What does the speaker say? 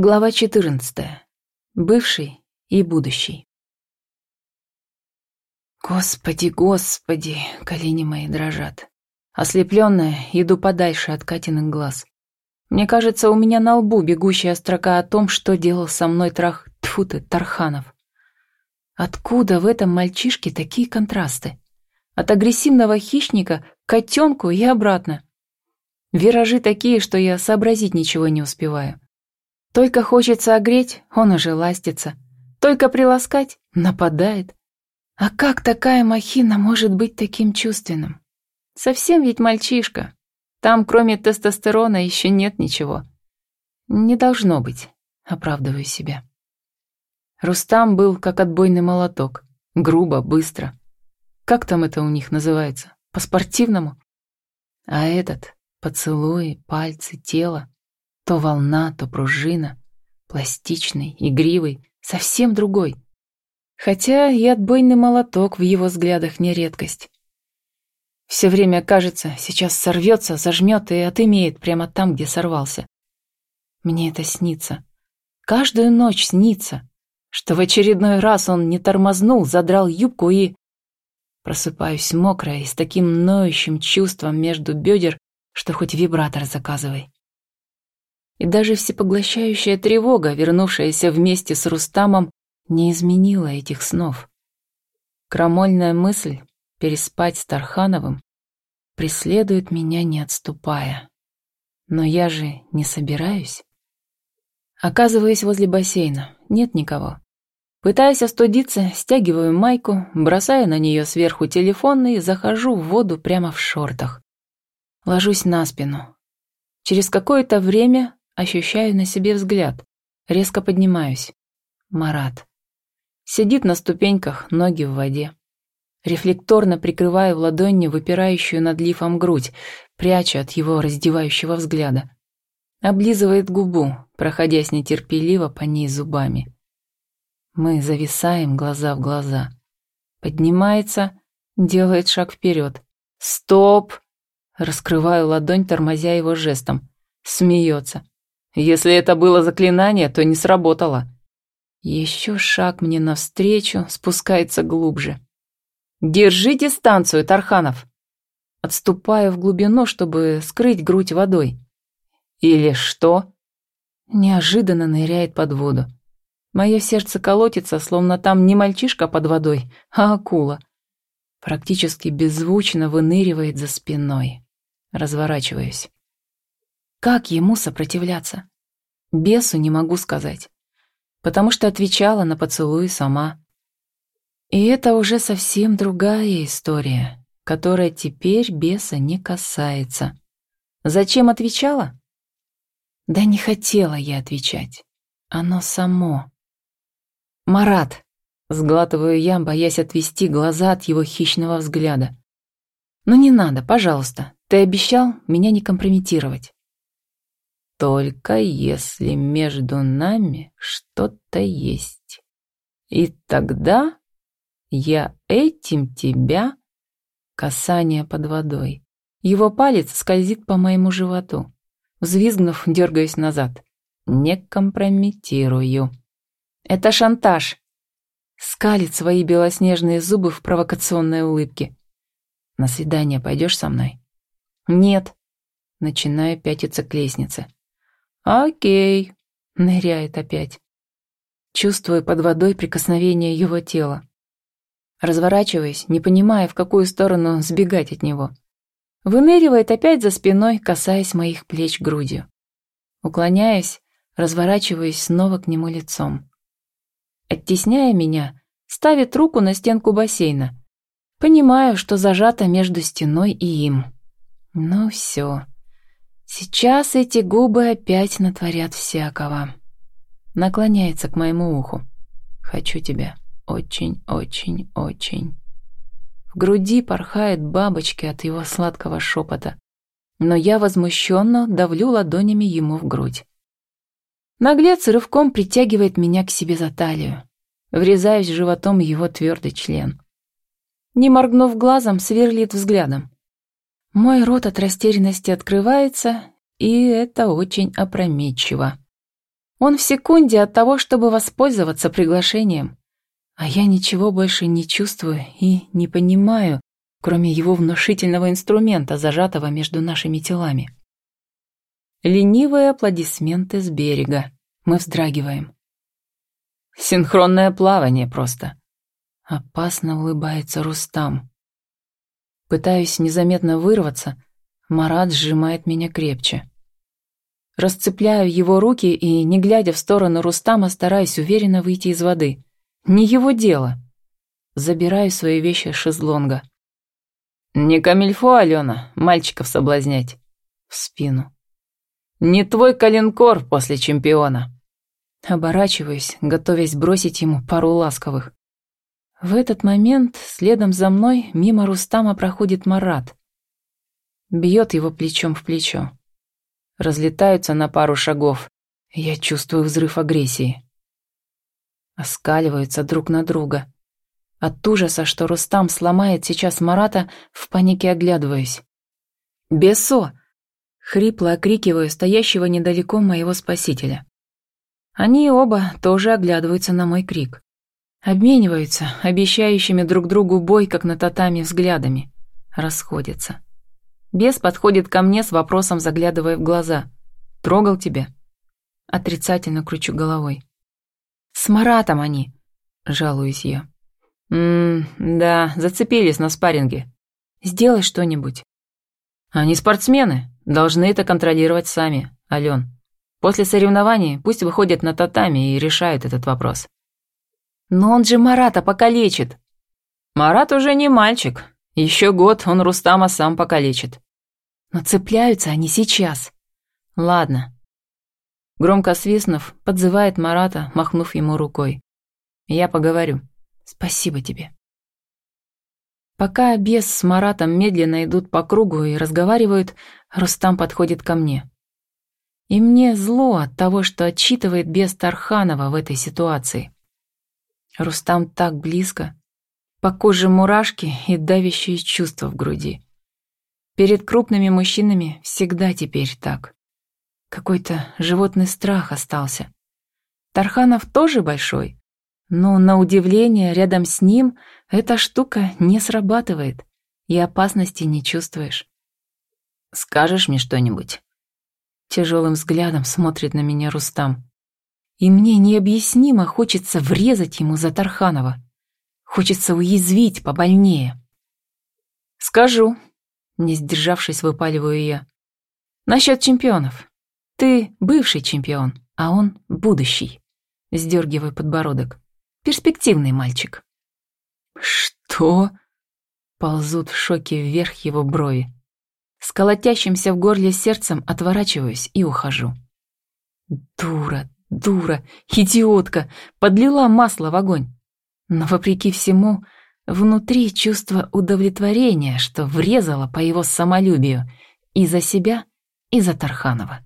Глава 14. Бывший и будущий. Господи, господи, колени мои дрожат. Ослепленная, иду подальше от Катиных глаз. Мне кажется, у меня на лбу бегущая строка о том, что делал со мной трах... Тьфу ты, Тарханов. Откуда в этом мальчишке такие контрасты? От агрессивного хищника к котенку и обратно. Виражи такие, что я сообразить ничего не успеваю. Только хочется огреть, он уже ластится. Только приласкать — нападает. А как такая махина может быть таким чувственным? Совсем ведь мальчишка. Там, кроме тестостерона, еще нет ничего. Не должно быть, оправдываю себя. Рустам был как отбойный молоток. Грубо, быстро. Как там это у них называется? По-спортивному? А этот — поцелуи, пальцы, тело. То волна, то пружина. Пластичный, игривый, совсем другой. Хотя и отбойный молоток в его взглядах не редкость. Все время кажется, сейчас сорвется, зажмет и отымеет прямо там, где сорвался. Мне это снится. Каждую ночь снится, что в очередной раз он не тормознул, задрал юбку и... Просыпаюсь мокрая и с таким ноющим чувством между бедер, что хоть вибратор заказывай. И даже всепоглощающая тревога, вернувшаяся вместе с Рустамом, не изменила этих снов. Крамольная мысль переспать с Тархановым преследует меня, не отступая. Но я же не собираюсь. Оказываюсь возле бассейна, нет никого. Пытаясь остудиться, стягиваю майку, бросаю на нее сверху телефон и захожу в воду прямо в шортах. Ложусь на спину. Через какое-то время Ощущаю на себе взгляд. Резко поднимаюсь. Марат. Сидит на ступеньках, ноги в воде. Рефлекторно прикрываю ладонью выпирающую над лифом грудь, пряча от его раздевающего взгляда. Облизывает губу, проходясь нетерпеливо по ней зубами. Мы зависаем глаза в глаза. Поднимается, делает шаг вперед. «Стоп!» Раскрываю ладонь, тормозя его жестом. Смеется. Если это было заклинание, то не сработало. Еще шаг мне навстречу, спускается глубже. «Держи дистанцию, Тарханов!» Отступаю в глубину, чтобы скрыть грудь водой. «Или что?» Неожиданно ныряет под воду. Мое сердце колотится, словно там не мальчишка под водой, а акула. Практически беззвучно выныривает за спиной. Разворачиваюсь. Как ему сопротивляться? Бесу не могу сказать, потому что отвечала на поцелуй сама. И это уже совсем другая история, которая теперь беса не касается. Зачем отвечала? Да не хотела я отвечать. Оно само. «Марат!» — сглатываю я, боясь отвести глаза от его хищного взгляда. «Ну не надо, пожалуйста. Ты обещал меня не компрометировать». Только если между нами что-то есть. И тогда я этим тебя... Касание под водой. Его палец скользит по моему животу. Взвизгнув, дергаюсь назад. Не компрометирую. Это шантаж. Скалит свои белоснежные зубы в провокационной улыбке. На свидание пойдешь со мной? Нет. Начинаю пятиться к лестнице. «Окей», — ныряет опять. Чувствую под водой прикосновение его тела. Разворачиваясь, не понимая, в какую сторону сбегать от него. Выныривает опять за спиной, касаясь моих плеч грудью. Уклоняясь, разворачиваясь снова к нему лицом. Оттесняя меня, ставит руку на стенку бассейна. Понимаю, что зажата между стеной и им. Ну все. Сейчас эти губы опять натворят всякого. Наклоняется к моему уху. Хочу тебя. Очень, очень, очень. В груди порхает бабочки от его сладкого шепота. Но я возмущенно давлю ладонями ему в грудь. Наглец рывком притягивает меня к себе за талию. Врезаюсь животом его твердый член. Не моргнув глазом, сверлит взглядом. Мой рот от растерянности открывается, и это очень опрометчиво. Он в секунде от того, чтобы воспользоваться приглашением. А я ничего больше не чувствую и не понимаю, кроме его внушительного инструмента, зажатого между нашими телами. Ленивые аплодисменты с берега. Мы вздрагиваем. Синхронное плавание просто. Опасно улыбается Рустам. Пытаюсь незаметно вырваться, Марат сжимает меня крепче. Расцепляю его руки и, не глядя в сторону Рустама, стараюсь уверенно выйти из воды. Не его дело. Забираю свои вещи с шезлонга. «Не камильфо, Алена, мальчиков соблазнять». В спину. «Не твой коленкор после чемпиона». Оборачиваюсь, готовясь бросить ему пару ласковых. В этот момент следом за мной мимо Рустама проходит Марат. Бьет его плечом в плечо. Разлетаются на пару шагов. Я чувствую взрыв агрессии. Оскаливаются друг на друга. От ужаса, что Рустам сломает сейчас Марата, в панике оглядываюсь. «Бесо!» — хрипло окрикиваю стоящего недалеко моего спасителя. Они оба тоже оглядываются на мой крик. Обмениваются, обещающими друг другу бой, как на татами, взглядами. Расходятся. Бес подходит ко мне с вопросом, заглядывая в глаза. «Трогал тебя?» Отрицательно кручу головой. «С Маратом они!» — жалуюсь я. «Ммм, да, зацепились на спарринге. Сделай что-нибудь». «Они спортсмены, должны это контролировать сами, Ален. После соревнований пусть выходят на татами и решают этот вопрос». «Но он же Марата покалечит!» «Марат уже не мальчик. Еще год он Рустама сам покалечит». «Но цепляются они сейчас». «Ладно». Громко свистнув, подзывает Марата, махнув ему рукой. «Я поговорю. Спасибо тебе». Пока бес с Маратом медленно идут по кругу и разговаривают, Рустам подходит ко мне. И мне зло от того, что отчитывает бес Тарханова в этой ситуации. Рустам так близко. По коже мурашки и давящие чувства в груди. Перед крупными мужчинами всегда теперь так. Какой-то животный страх остался. Тарханов тоже большой, но, на удивление, рядом с ним эта штука не срабатывает, и опасности не чувствуешь. «Скажешь мне что-нибудь?» Тяжелым взглядом смотрит на меня Рустам. И мне необъяснимо хочется врезать ему за Тарханова. Хочется уязвить побольнее. «Скажу», — не сдержавшись, выпаливаю я. «Насчет чемпионов. Ты бывший чемпион, а он будущий». Сдергиваю подбородок. «Перспективный мальчик». «Что?» Ползут в шоке вверх его брови. С в горле сердцем отворачиваюсь и ухожу. Дура, Дура, идиотка, подлила масло в огонь. Но вопреки всему, внутри чувство удовлетворения, что врезала по его самолюбию и за себя, и за Тарханова.